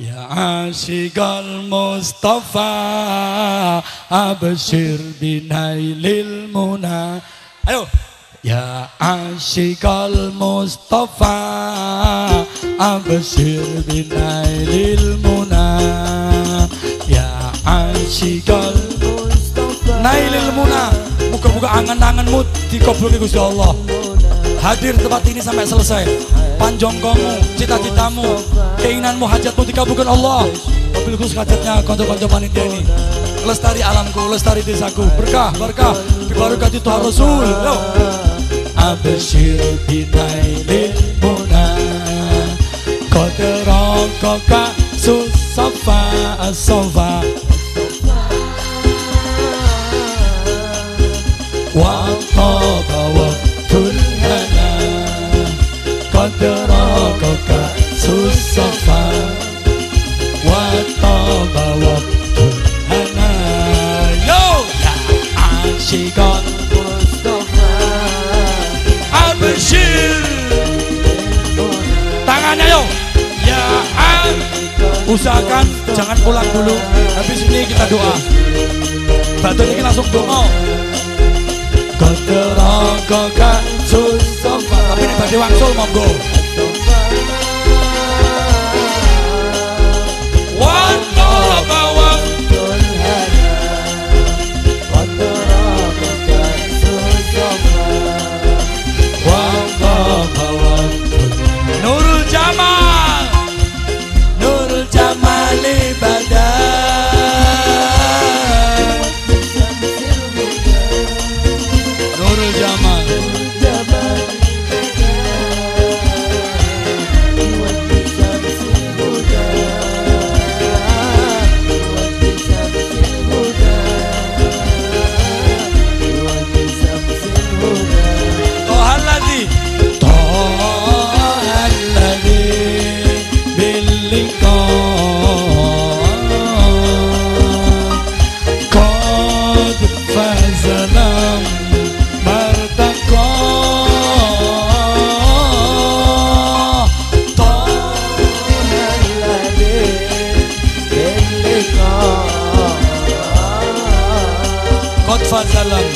Ya asyiqal Mustafa Abshir binailil muna. Ayo. Ya asyiqal Mustafa Abshir binailil muna. Ya asyiqal Mustafa. Nailil muna. Muka-muka angan-anganmu dikabulkan Gusti Allah Hadir tempat ini sampai selesai. Panjongkomu, cita-citamu Keinginanmu, hajatmu dikabulkan Allah. Mobil khusus hajatnya konco-konco panitia ini. Lestari alamku, lestari desaku. Berkah, berkah, dibarokati Tuhan Rasul. Yo. Abshir binailil muna. Koderokoka susafa asofa usahakan jangan pulang dulu. Habis ini kita doa. Batu ini langsung doa Kotoroko susofa Tapi ini badai wangsul monggo Qad fazalam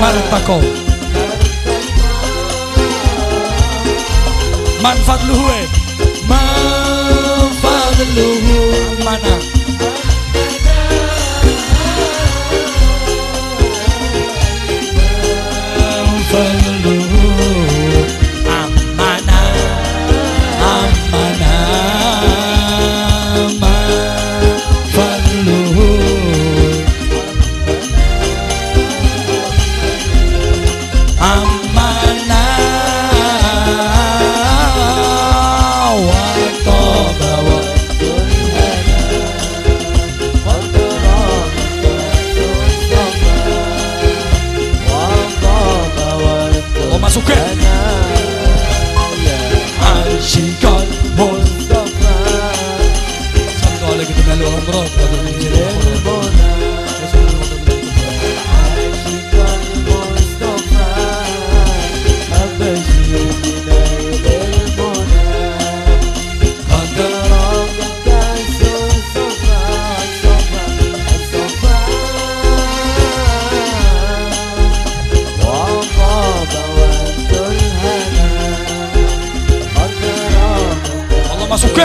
Martaqa Manfaat luhue Manfaat luhu Mana masuk ke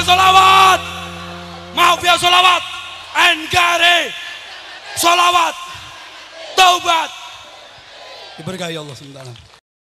Solawat! Maaf ya solawat NKRI Solawat! Taubat! Diberkahi Allah sementara